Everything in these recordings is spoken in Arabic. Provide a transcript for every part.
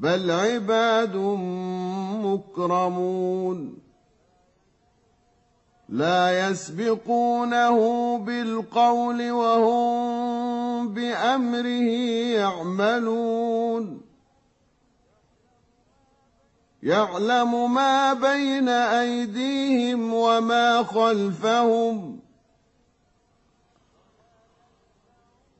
بل عباد مكرمون. لا يسبقونه بالقول وهم بأمره يعملون. يعلم ما بين أيديهم وما خلفهم.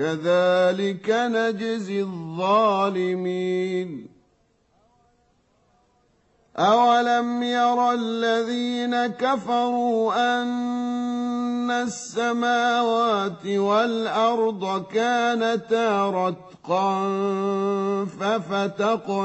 كذلك نجزي الظالمين. أولم ير الذين كفروا أن السماوات والأرض كانتا رتقا ففتقناهما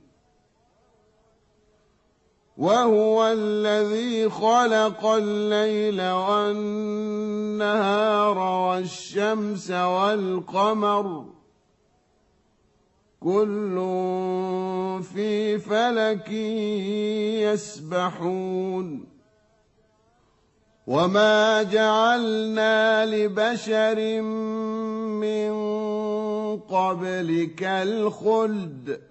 وهو الذي خلق الليل والنهار والشمس والقمر. كل في فلك يسبحون. وما جعلنا لبشر من قبلك الخلد.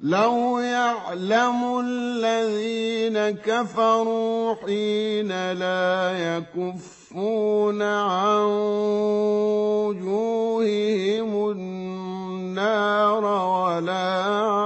لو يعلم الذين كفروا حين لا يكفون عن وجوههم النار ولا عن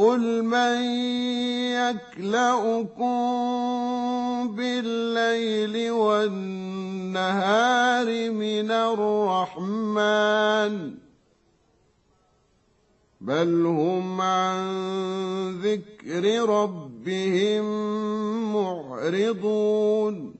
قل من يكلؤكم بالليل والنهار من الرحمن بل هم عن ذكر ربهم معرضون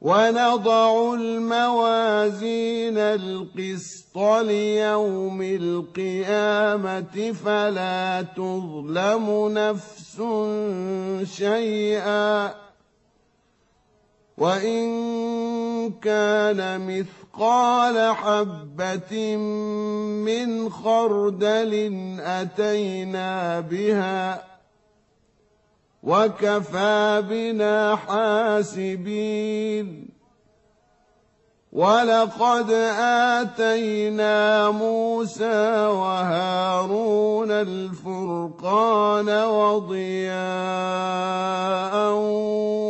ونضع الموازين القسط ليوم القيامة فلا تظلم نفس شيئا. وإن كان مثقال حبة من خردل أتينا بها وكفى بنا حاسبين. ولقد آتينا موسى وهارون الفرقان وضياء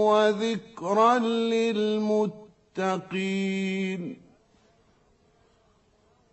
وذكرا للمتقين.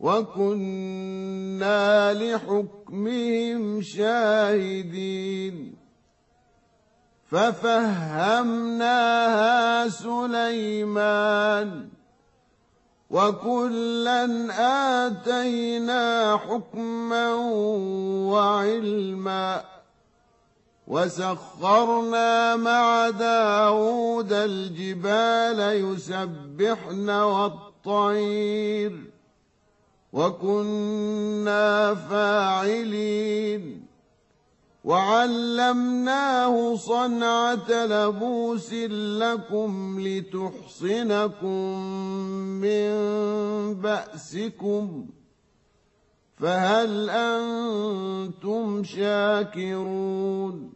وكنا لحكمهم شاهدين ففهمناها سليمان وكلا آتينا حكما وعلما وسخرنا مع داود الجبال يسبحن والطير وكنا فاعلين. وعلمناه صنعة لبوس لكم لتحصنكم من بأسكم. فهل أنتم شاكرون؟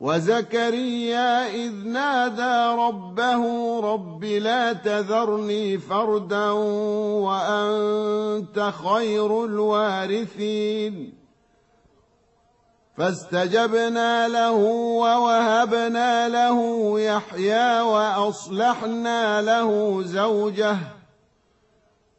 وزكريا إذ نادى ربه رب لا تذرني فردا وأنت خير الوارثين. فاستجبنا له ووهبنا له يحيى وأصلحنا له زوجه